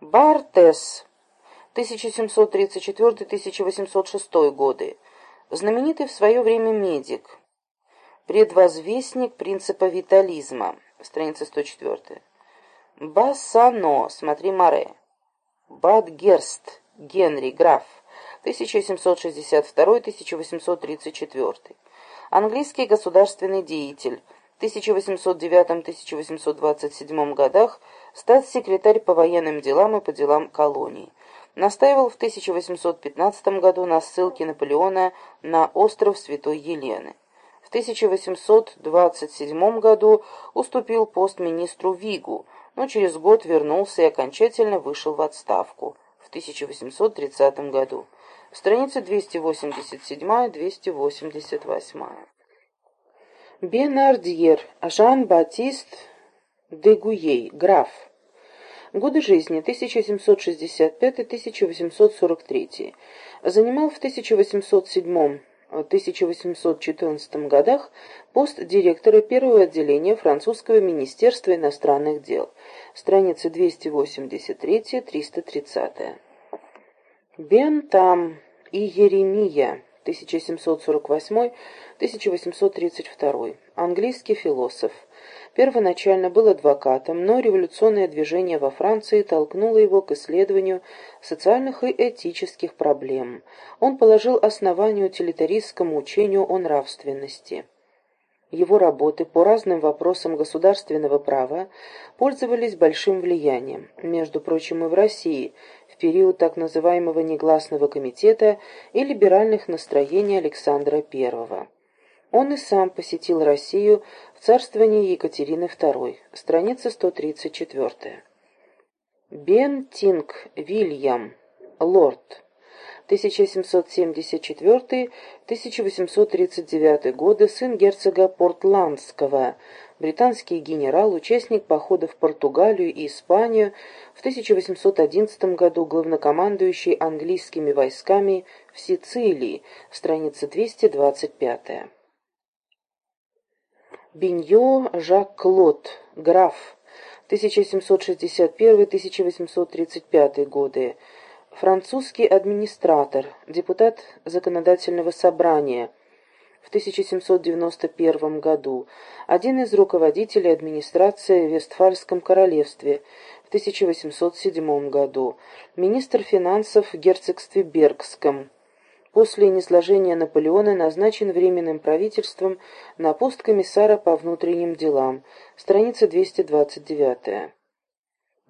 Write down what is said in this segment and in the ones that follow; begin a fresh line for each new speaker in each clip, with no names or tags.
Бартес, 1734-1806 годы, знаменитый в свое время медик, предвозвестник принципа витализма, страница 104. Бассано, смотри Море. Бадгерст, Генри, граф, 1762-1834. Английский государственный деятель, 1809-1827 годах статс-секретарь по военным делам и по делам колоний. Настаивал в 1815 году на ссылке Наполеона на остров Святой Елены. В 1827 году уступил пост министру Вигу, но через год вернулся и окончательно вышел в отставку в 1830 году. Страница 287-288. Бенардьер Жан-Батист де Гуей, граф. Годы жизни 1765-1843. Занимал в 1807-1814 годах пост директора первого отделения французского министерства иностранных дел. Страницы 283-330. Бен Там и Еремия 1748-1832. Английский философ. Первоначально был адвокатом, но революционное движение во Франции толкнуло его к исследованию социальных и этических проблем. Он положил основание утилитаристскому учению о нравственности. Его работы по разным вопросам государственного права пользовались большим влиянием, между прочим, и в России, в период так называемого негласного комитета и либеральных настроений Александра I. Он и сам посетил Россию в царствовании Екатерины II, страница 134. Бен Тинг Вильям, лорд, 1774-1839 годы, сын герцога Портландского, британский генерал, участник похода в Португалию и Испанию, в 1811 году главнокомандующий английскими войсками в Сицилии, страница 225. Биньо Жак Клод, граф, 1761-1835 годы, французский администратор, депутат Законодательного собрания в 1791 году, один из руководителей администрации в Вестфальском королевстве в 1807 году, министр финансов в герцогстве Бергском. После низложения Наполеона назначен Временным правительством на пост комиссара по внутренним делам. Страница 229.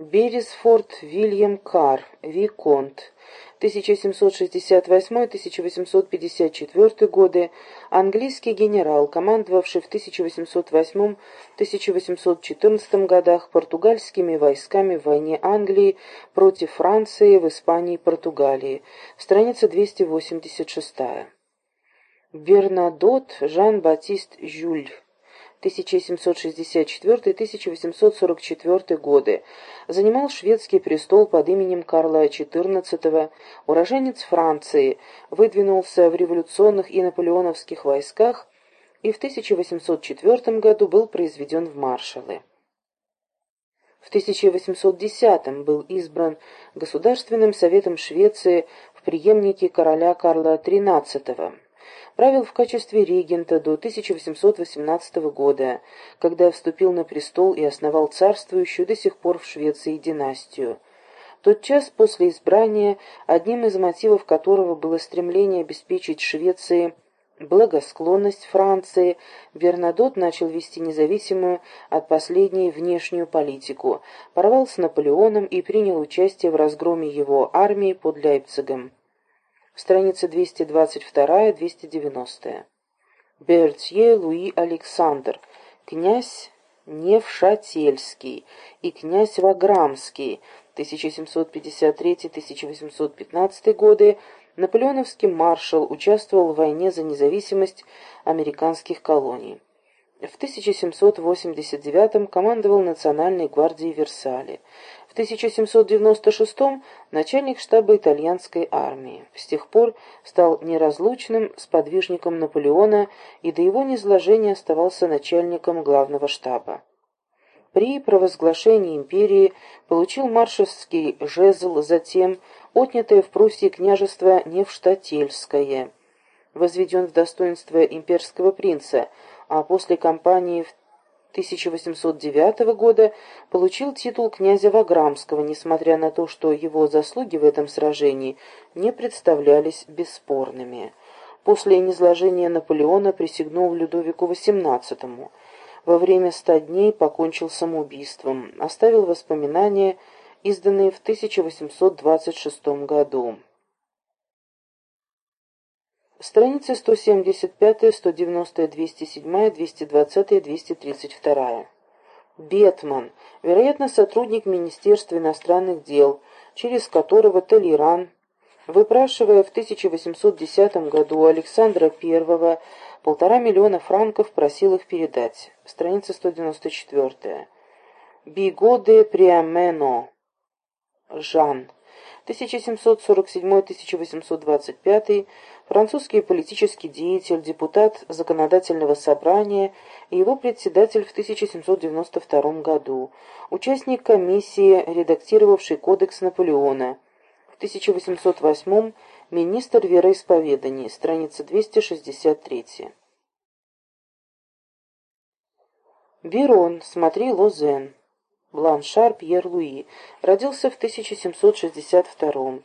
Бересфорд Вильям Карр, Виконт, 1768-1854 годы, английский генерал, командовавший в 1808-1814 годах португальскими войсками в войне Англии против Франции в Испании и Португалии. Страница 286. Бернадот Жан-Батист Жюль 1764-1844 годы, занимал шведский престол под именем Карла XIV, уроженец Франции, выдвинулся в революционных и наполеоновских войсках и в 1804 году был произведен в маршалы. В 1810 был избран Государственным советом Швеции в преемнике короля Карла XIII правил в качестве регента до 1818 года, когда вступил на престол и основал царствующую до сих пор в Швеции династию. Тот час после избрания, одним из мотивов которого было стремление обеспечить Швеции благосклонность Франции, Бернадот начал вести независимую от последней внешнюю политику, порвал с Наполеоном и принял участие в разгроме его армии под Лейпцигом страница 222-290. Бертье Луи Александр, князь Невшательский и князь Ваграмский, 1753-1815 годы, наполеоновский маршал, участвовал в войне за независимость американских колоний. В 1789 командовал Национальной гвардией Версале. В 1796 начальник штаба итальянской армии. С тех пор стал неразлучным сподвижником Наполеона и до его низложения оставался начальником главного штаба. При провозглашении империи получил маршальский жезл, затем отнятое в Пруссии княжество Невштательское, возведен в достоинство имперского принца, а после кампании в 1809 года получил титул князя Ваграмского, несмотря на то, что его заслуги в этом сражении не представлялись бесспорными. После низложения Наполеона присягнул Людовику XVIII. Во время ста дней покончил самоубийством, оставил воспоминания, изданные в 1826 году. Страницы 175, 190, 207, 220, 232. Бетман, вероятно, сотрудник Министерства иностранных дел, через которого Толеран, выпрашивая в 1810 году у Александра I полтора миллиона франков, просил их передать. Страница 194. Бигоде Приамено. Жан. 1747-1825 французский политический деятель, депутат Законодательного собрания и его председатель в 1792 году, участник комиссии, редактировавшей Кодекс Наполеона, в 1808 министр вероисповеданий, страница 263. Бирон, смотри Лозен. Бланшар Пьер Луи родился в 1762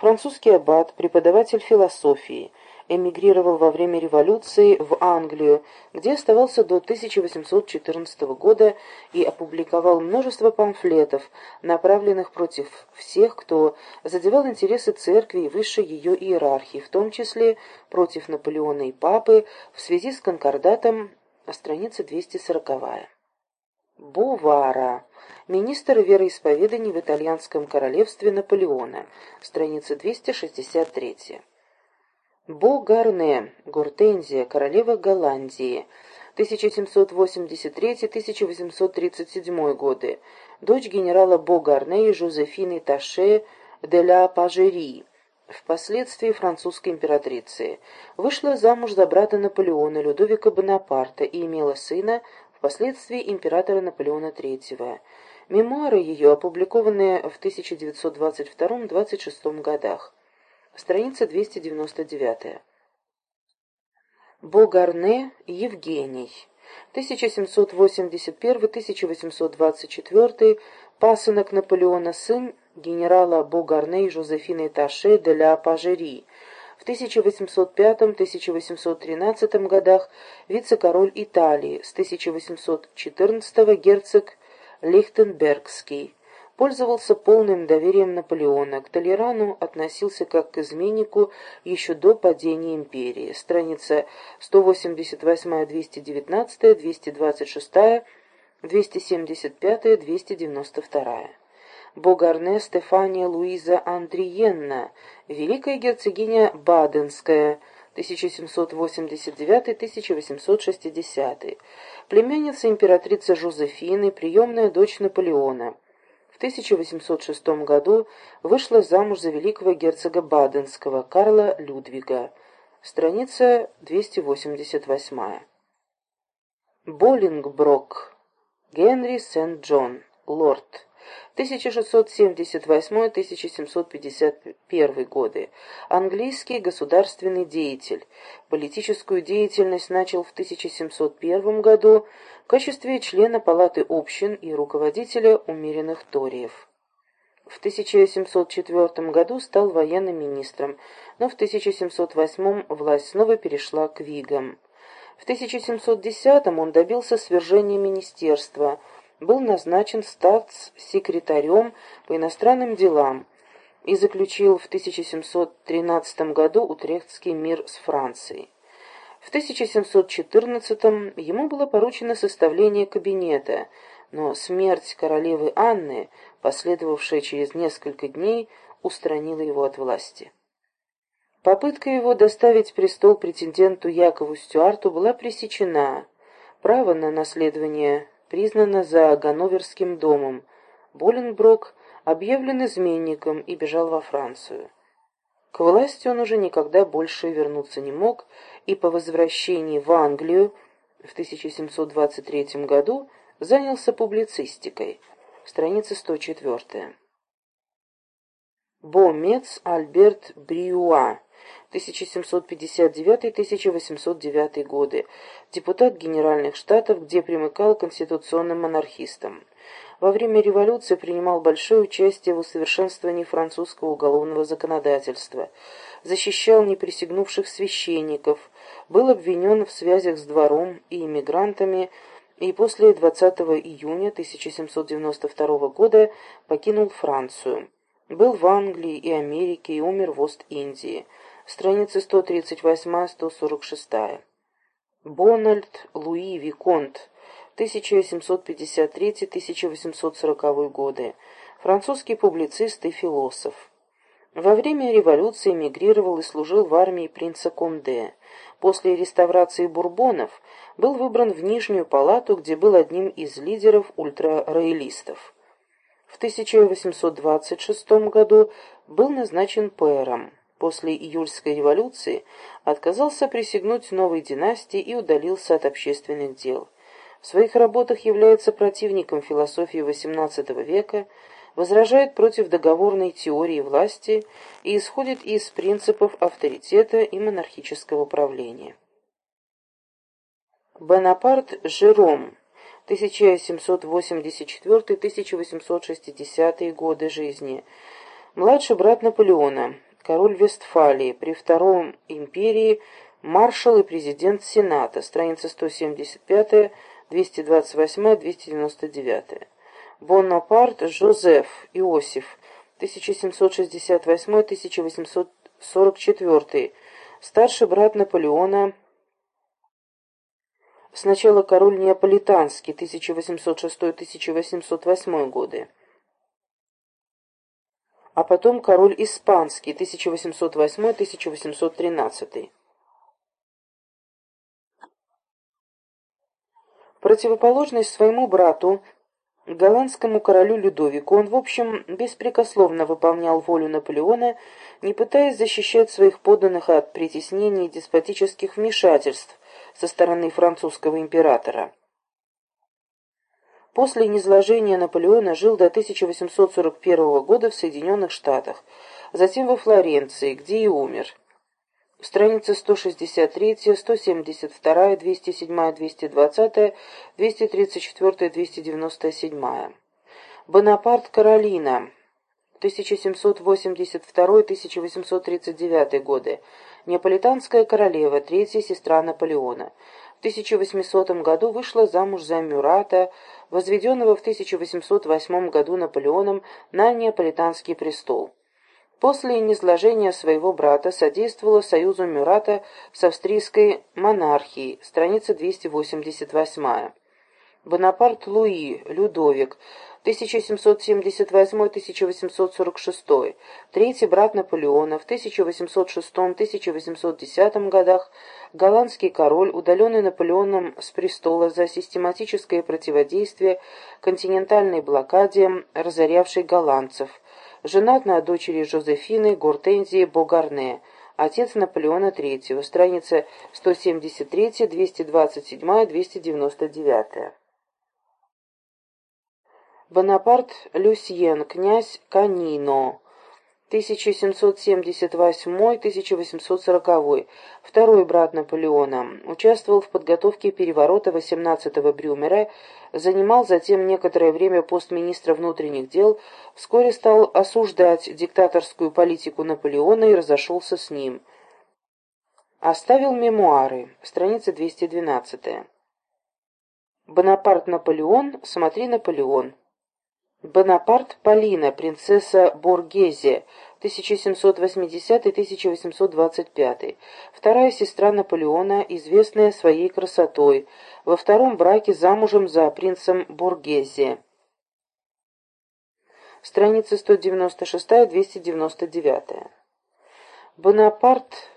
Французский аббат, преподаватель философии, эмигрировал во время революции в Англию, где оставался до 1814 года и опубликовал множество памфлетов, направленных против всех, кто задевал интересы церкви и высшей ее иерархии, в том числе против Наполеона и Папы в связи с конкордатом, страница 240. Бувара. Министр вероисповеданий в итальянском королевстве Наполеона, страница 263. Богарне, Гортензия, королева Голландии, 1783-1837 годы, дочь генерала Богарне и Жозефины Таше де ла Пажери, впоследствии французской императрицы, вышла замуж за брата Наполеона Людовика Бонапарта и имела сына, впоследствии императора Наполеона III. Мемуары ее, опубликованные в 1922-26 годах. Страница 299. Богарне Евгений. 1781-1824, пасынок Наполеона, сын генерала Богарне и Жозефины Таше де ля Пажери. В 1805-1813 годах вице-король Италии, с 1814 герцог Лихтенбергский, пользовался полным доверием Наполеона, к Толерану относился как к изменнику еще до падения империи. Страница 188-219, 226, 275, 292. Богарне Стефания Луиза Андриенна, великая герцогиня Баденская, 1789-1860, племянница императрицы Жозефины, приемная дочь Наполеона. В 1806 году вышла замуж за великого герцога Баденского Карла Людвига. Страница 288. Боллингброк. Генри Сент-Джон. Лорд. 1678-1751 годы. Английский государственный деятель. Политическую деятельность начал в 1701 году в качестве члена Палаты общин и руководителя умеренных ториев. В 1704 году стал военным министром, но в 1708 власть снова перешла к Вигам. В 1710 он добился свержения министерства – был назначен статс-секретарем по иностранным делам и заключил в 1713 году Утрехтский мир с Францией. В 1714 ему было поручено составление кабинета, но смерть королевы Анны, последовавшая через несколько дней, устранила его от власти. Попытка его доставить престол претенденту Якову Стюарту была пресечена. Право на наследование признана за Ганноверским домом. Боленброк объявлен изменником и бежал во Францию. К власти он уже никогда больше вернуться не мог, и по возвращении в Англию в 1723 году Занялся публицистикой. Страница 104. Бомец Альберт Бриуа, 1759-1809 годы, депутат Генеральных Штатов, где примыкал к конституционным монархистам. Во время революции принимал большое участие в усовершенствовании французского уголовного законодательства, защищал неприсягнувших священников, был обвинен в связях с двором и иммигрантами и после 20 июня 1792 года покинул Францию. Был в Англии и Америке и умер в Ост-Индии. Страницы 138-146. Бональд Луи Виконт, 1753-1840 годы. Французский публицист и философ. Во время революции эмигрировал и служил в армии принца Конде. После реставрации бурбонов был выбран в Нижнюю палату, где был одним из лидеров ультрароялистов. В 1826 году был назначен пэром. После июльской революции отказался присягнуть новой династии и удалился от общественных дел. В своих работах является противником философии XVIII века, возражает против договорной теории власти и исходит из принципов авторитета и монархического правления. Бонапарт Жером 1784-1860 годы жизни. Младший брат Наполеона, король Вестфалии, при Втором империи, маршал и президент Сената, страница 175, 228, 299. Бонапарт Жозеф Иосиф, 1768-1844, старший брат Наполеона, Сначала король Неаполитанский, 1806-1808 годы, а потом король Испанский, 1808-1813. Противоположность своему брату, голландскому королю Людовику, он, в общем, беспрекословно выполнял волю Наполеона, не пытаясь защищать своих подданных от притеснений и деспотических вмешательств, со стороны французского императора. После низложения Наполеона жил до 1841 года в Соединенных Штатах, затем во Флоренции, где и умер. Страница 163, 172, 207, 220, 234, 297. Бонапарт Каролина, 1782-1839 годы, Неаполитанская королева, третья сестра Наполеона. В 1800 году вышла замуж за Мюрата, возведенного в 1808 году Наполеоном на Неаполитанский престол. После низложения своего брата содействовала союзу Мюрата с австрийской монархией, страница 288. Бонапарт Луи, Людовик, 1778-1846, третий брат Наполеона, в 1806-1810 годах. Голландский король, удаленный Наполеоном с престола за систематическое противодействие континентальной блокаде, разорявшей голландцев, женат на дочери Жозефины Гортензии Богарне, отец Наполеона III, страница 173, 227, 299. Бонапарт Люсьен, князь Канино, 1778-1840, второй брат Наполеона, участвовал в подготовке переворота 18-го Брюмера, занимал затем некоторое время пост министра внутренних дел, вскоре стал осуждать диктаторскую политику Наполеона и разошелся с ним. Оставил мемуары, страница 212. Бонапарт Наполеон, смотри Наполеон. Бонапарт Полина, принцесса Боргезе, 1780-1825. Вторая сестра Наполеона, известная своей красотой. Во втором браке замужем за принцем Боргезе. Страница 196-299. Бонапарт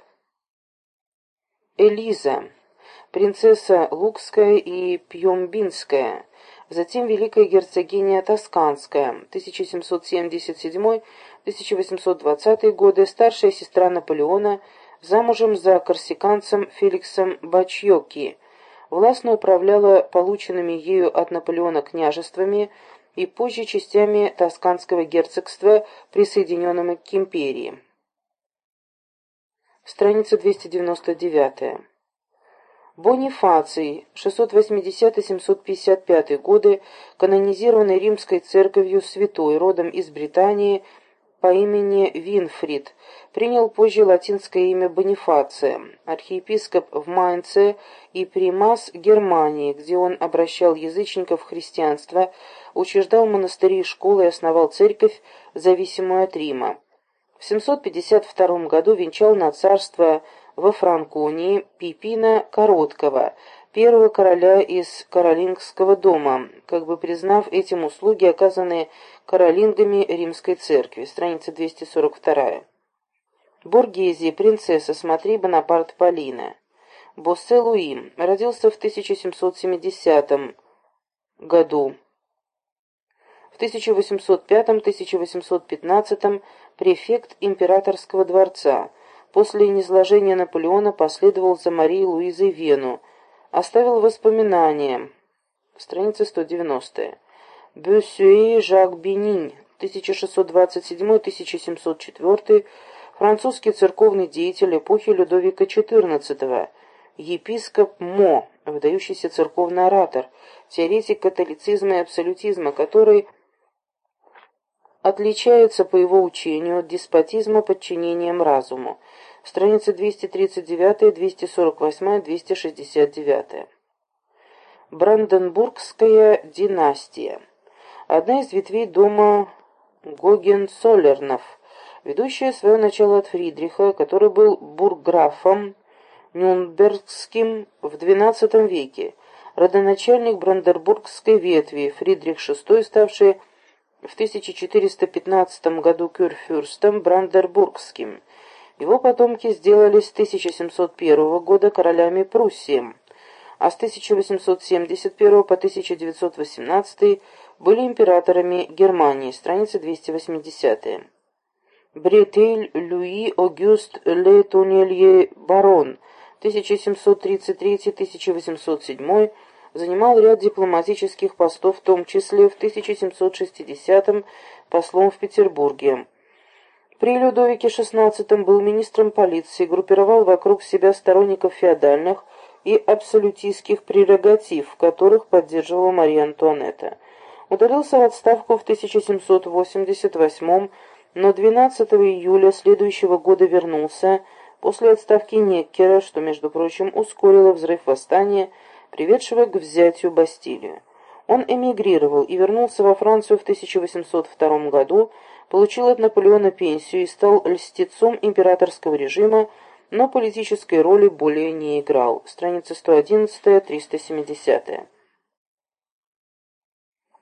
Элиза, принцесса Лукская и Пьембинская затем великая герцогиня Тосканская, 1777-1820 годы, старшая сестра Наполеона, замужем за корсиканцем Феликсом Бачьоки, властно управляла полученными ею от Наполеона княжествами и позже частями Тосканского герцогства, присоединенными к империи. Страница 299. Бонифаций, 680-755 годы, канонизированный римской церковью святой, родом из Британии, по имени Винфрид, принял позже латинское имя Бонифация, архиепископ в Майнце и примас Германии, где он обращал язычников в христианство, учреждал монастыри и школы и основал церковь, зависимую от Рима. В 752 году венчал на царство во Франконии Пипина Короткого, первого короля из Каролингского дома, как бы признав этим услуги, оказанные каролингами Римской церкви. Страница 242. Боргезия, принцесса, смотри, Бонапарт Полина. Боссе Луи, родился в 1770 году. В 1805-1815 префект императорского дворца. После низложения Наполеона последовал за Марией Луизой Вену. Оставил воспоминания. Страница 190. Бюссюэ Жак Бенинь, 1627-1704, французский церковный деятель эпохи Людовика XIV, епископ Мо, выдающийся церковный оратор, теоретик католицизма и абсолютизма, который отличается по его учению от деспотизма подчинением разуму. Страница 239, 248, 269. Бранденбургская династия. Одна из ветвей дома Гогенцоллернов, ведущая свое начало от Фридриха, который был бургграфом Нюнбергским в XII веке, родоначальник Бранденбургской ветви, Фридрих VI, ставший в 1415 году кюрфюрстом Брандербургским. Его потомки сделались с 1701 года королями Пруссии, а с 1871 по 1918 были императорами Германии, страница 280. Бретель Луи Огюст Ле Тоннелье Барон, 1733-1807 занимал ряд дипломатических постов, в том числе в 1760-м послом в Петербурге. При Людовике XVI был министром полиции, группировал вокруг себя сторонников феодальных и абсолютистских прерогатив, которых поддерживала Мария Антуанетта. Удалился в отставку в 1788 но 12 июля следующего года вернулся после отставки Неккера, что, между прочим, ускорило взрыв восстания приведшего к взятию Бастилии. Он эмигрировал и вернулся во Францию в 1802 году, получил от Наполеона пенсию и стал льстецом императорского режима, но политической роли более не играл. Страница 111-370.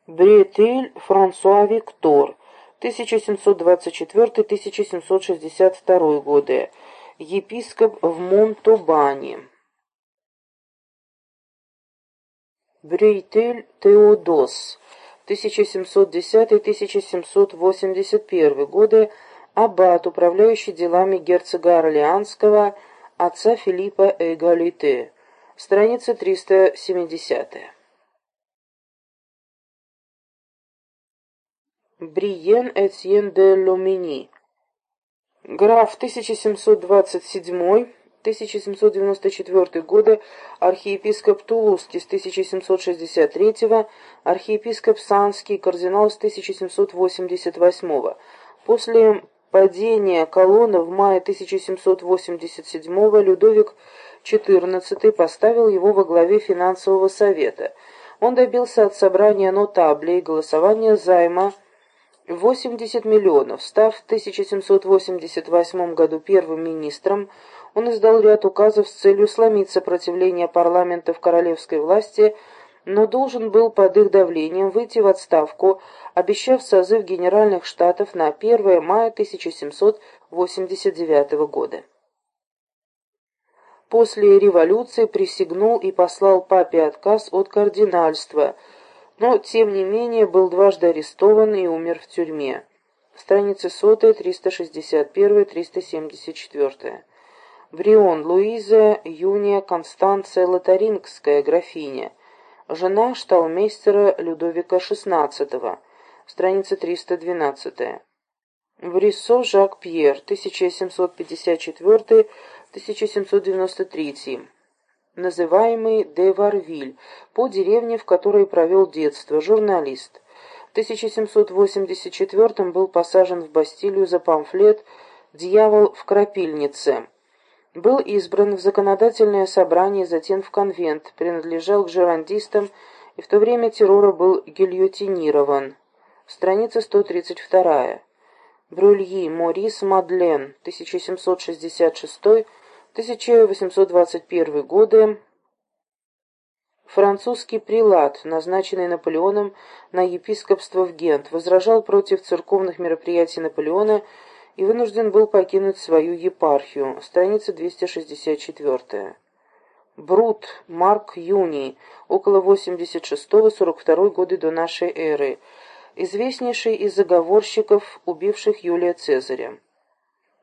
Бретель Франсуа Виктор, 1724-1762 годы, епископ в Монтобане. Брейтель Теодос, 1710-1781 годы, аббат, управляющий делами герцога Орлеанского, отца Филиппа Эгалите. Страница 370. Бриен Этьен де Ломини. Граф 1727 1794 года архиепископ Тулузский с 1763, архиепископ Санский, кардинал с 1788. После падения колонны в мае 1787 Людовик XIV поставил его во главе финансового совета. Он добился от собрания нотаблей голосования займа 80 миллионов, став в 1788 году первым министром, он издал ряд указов с целью сломить сопротивление парламентов королевской власти, но должен был под их давлением выйти в отставку, обещав созыв Генеральных Штатов на 1 мая 1789 года. После революции присягнул и послал папе отказ от кардинальства, но, тем не менее, был дважды арестован и умер в тюрьме. Страницы 100, 361, 374. Брион Луиза Юния Констанция Лотарингская, графиня, жена шталмейстера Людовика XVI, страница 312. Бриссо Жак Пьер, 1754-1793, называемый де Варвиль, по деревне, в которой провел детство, журналист. В 1784 был посажен в Бастилию за памфлет «Дьявол в крапильнице». Был избран в законодательное собрание, затем в конвент, принадлежал к жерандистам и в то время террора был гильотинирован. Страница 132. Брюльи Морис Мадлен, 1766-1821 годы, французский прилад, назначенный Наполеоном на епископство в Гент, возражал против церковных мероприятий Наполеона и вынужден был покинуть свою епархию. Страница 264. Брут Марк Юний, около 86-42 годы до нашей эры, известнейший из заговорщиков, убивших Юлия Цезаря.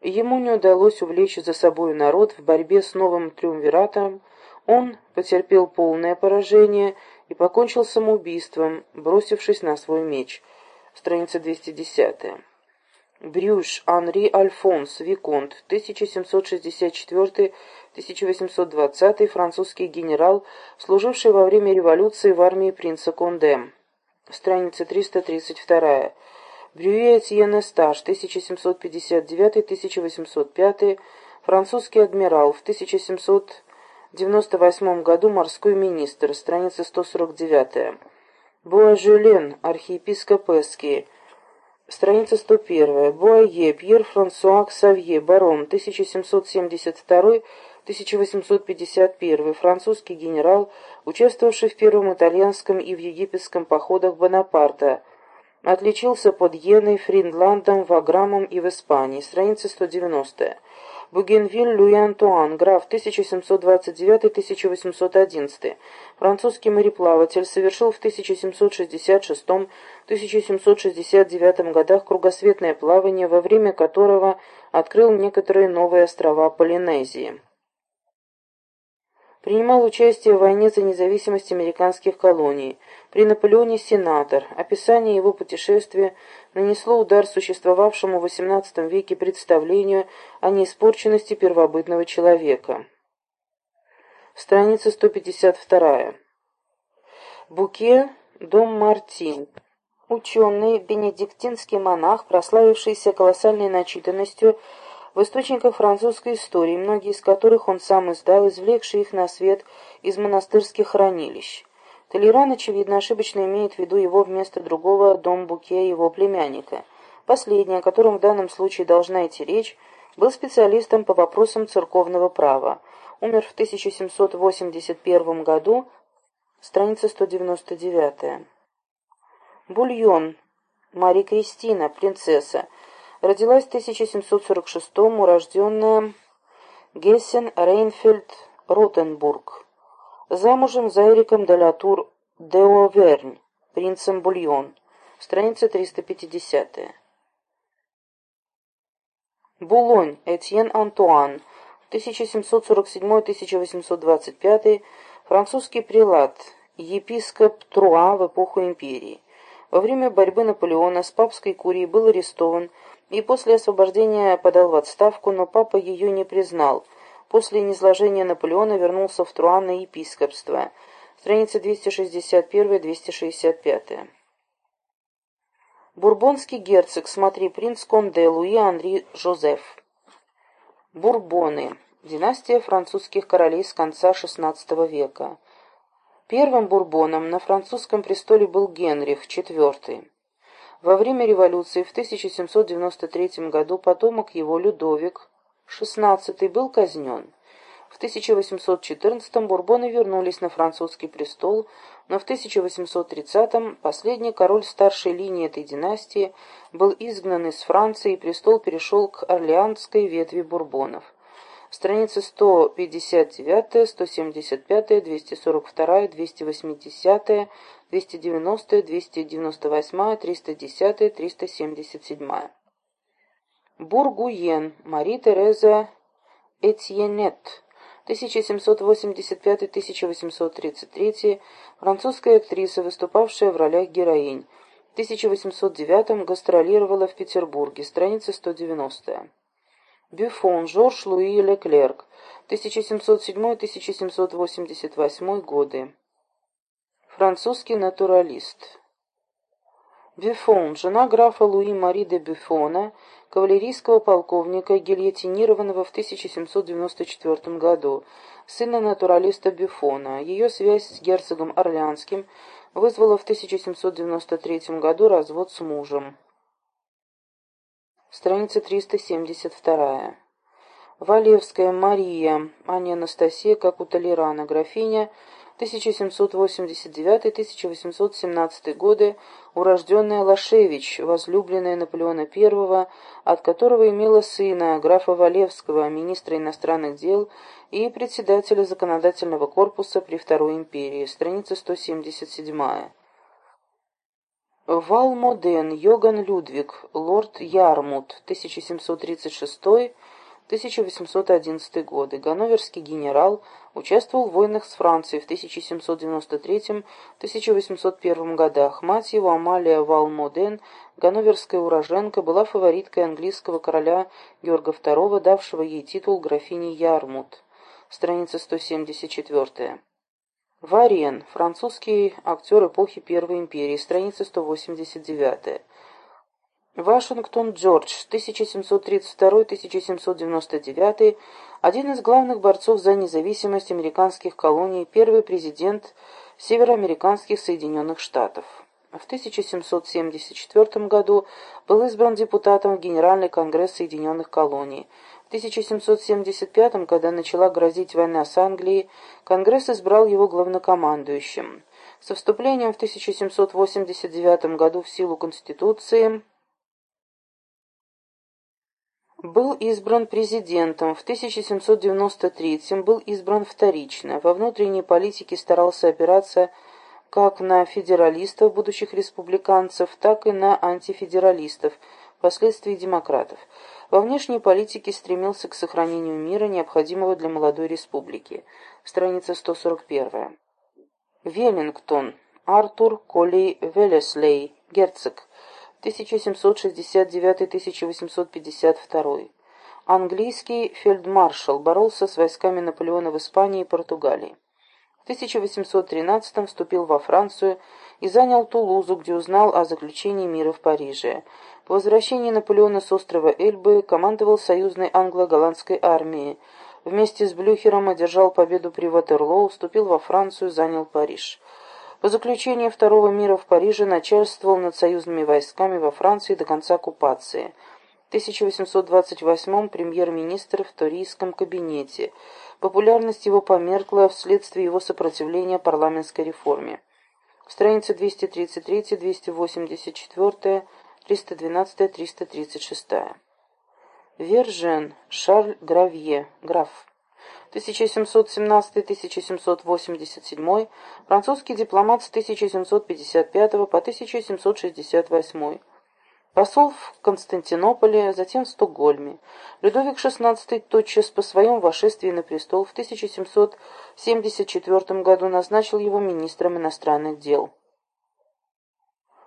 Ему не удалось увлечь за собой народ в борьбе с новым триумвиратом, он потерпел полное поражение и покончил самоубийством, бросившись на свой меч. Страница 210. Брюш Анри Альфонс, Виконт, 1764-1820, французский генерал, служивший во время революции в армии принца Конде. Страница 332. Брюе Этьен Эстаж, 1759-1805, французский адмирал, в 1798 году морской министр, страница 149. Буажюлен, архиепископ Эски, Страница 101. Буайе, Пьер Франсуа Ксавье, барон, 1772-1851, французский генерал, участвовавший в Первом итальянском и в египетском походах Бонапарта. Отличился под Йеной, Фриндландом, Ваграмом и в Испании. Страница 190. Бугенвиль Луи Антуан, граф 1729-1811, французский мореплаватель, совершил в 1766-1769 годах кругосветное плавание, во время которого открыл некоторые новые острова Полинезии принимал участие в войне за независимость американских колоний. При Наполеоне сенатор. Описание его путешествия нанесло удар существовавшему в XVIII веке представлению о неиспорченности первобытного человека. Страница 152. Буке Дом Мартин. Ученый, бенедиктинский монах, прославившийся колоссальной начитанностью, в источниках французской истории, многие из которых он сам издал, извлекший их на свет из монастырских хранилищ. Толеран, очевидно, ошибочно имеет в виду его вместо другого дом Буке его племянника. Последний, о котором в данном случае должна идти речь, был специалистом по вопросам церковного права. Умер в 1781 году, страница 199. Бульон. Мария Кристина, принцесса, Родилась в 1746-му, урожденная Гессен Рейнфельд Ротенбург. Замужем за Эриком де Латур де Овернь, принцем Бульон. Страница 350. Булонь, Этьен Антуан, 1747-1825, французский прилад, епископ Труа в эпоху империи. Во время борьбы Наполеона с папской курией был арестован и после освобождения подал в отставку, но папа ее не признал. После низложения Наполеона вернулся в Труан на епископство. Страница 261-265. Бурбонский герцог, смотри, принц Конде, Луи Анри Жозеф. Бурбоны. Династия французских королей с конца XVI века. Первым бурбоном на французском престоле был Генрих IV. Во время революции в 1793 году потомок его Людовик XVI был казнен. В 1814-м Бурбоны вернулись на французский престол, но в 1830-м последний король старшей линии этой династии был изгнан из Франции и престол перешел к орлеанской ветви Бурбонов. Страницы 159, 175, 242, 280, 290, 298, 310, 377. Бургуен, Мари Тереза Этьенет, 1785-1833, французская актриса, выступавшая в ролях героинь. В 1809 гастролировала в Петербурге, страница 190. Бюфон Жорж Луи Леклерк, 1707-1788 годы. Французский натуралист. Бюфон, жена графа Луи Мари де Бюфона, кавалерийского полковника, гильотинированного в 1794 году, сына натуралиста Бюфона. Ее связь с герцогом Орлеанским вызвала в 1793 году развод с мужем. Страница 372. Валевская Мария, а не Анастасия, как у Толерана, графиня, 1789-1817 годы, урожденная Лашевич, возлюбленная Наполеона I, от которого имела сына, графа Валевского, министра иностранных дел и председателя законодательного корпуса при Второй империи, страница 177. Валмоден Йоган Людвиг, лорд Ярмут, 1736 1811 годы. Ганноверский генерал участвовал в войнах с Францией в 1793-1801 годах. Мать его, Амалия Валмоден, ганноверская уроженка, была фавориткой английского короля Георга II, давшего ей титул графини Ярмут. Страница 174. Варен, французский актер эпохи Первой империи, страница 189. Вашингтон Джордж, 1732-1799, один из главных борцов за независимость американских колоний, первый президент североамериканских Соединенных Штатов. В 1774 году был избран депутатом в Генеральный конгресс Соединенных колоний. В 1775, когда начала грозить война с Англией, Конгресс избрал его главнокомандующим. Со вступлением в 1789 году в силу Конституции был избран президентом, в 1793 был избран вторично. Во внутренней политике старался опираться как на федералистов, будущих республиканцев, так и на антифедералистов, впоследствии демократов. Во внешней политике стремился к сохранению мира, необходимого для молодой республики. Страница 141. Веллингтон. Артур Колли Велеслей, герцог. 1769-1852. Английский фельдмаршал боролся с войсками Наполеона в Испании и Португалии. В 1813 вступил во Францию и занял Тулузу, где узнал о заключении мира в Париже. По возвращении Наполеона с острова Эльбы командовал союзной англо-голландской армией. Вместе с Блюхером одержал победу при Ватерлоу, вступил во Францию, занял Париж. По заключении Второго мира в Париже начальствовал над союзными войсками во Франции до конца оккупации. В 1828 премьер-министр в Торийском кабинете. Популярность его померкла вследствие его сопротивления парламентской реформе. Страницы 233, 284, 312, 336. Вержен, Шарль Гравье, граф. 1717-1787, французский дипломат с 1755 по 1768, посол в Константинополе, затем в Стокгольме. Людовик XVI тотчас по своем вошествии на престол в 1774 году назначил его министром иностранных дел.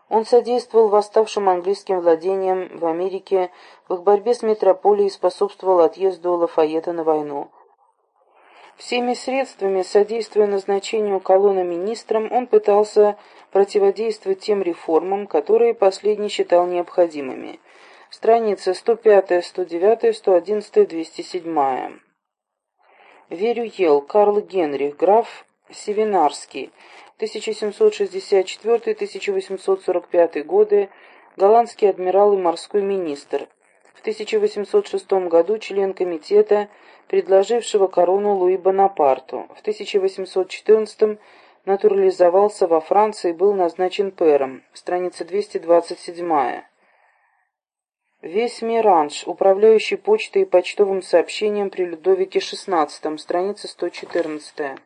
Он содействовал восставшим английским владениям в Америке в их борьбе с метрополией и способствовал отъезду Лафайета на войну. Всеми средствами, содействуя назначению колонна министром, он пытался противодействовать тем реформам, которые последний считал необходимыми. Страница 105, 109, 111, 207. Верюел, Карл Генрих, граф Севинарский, 1764-1845 годы, голландский адмирал и морской министр. В 1806 году член комитета предложившего корону Луи Бонапарту. В 1814 натурализовался во Франции и был назначен пэром. Страница 227. Весь Миранж, управляющий почтой и почтовым сообщением при Людовике XVI, страница 114.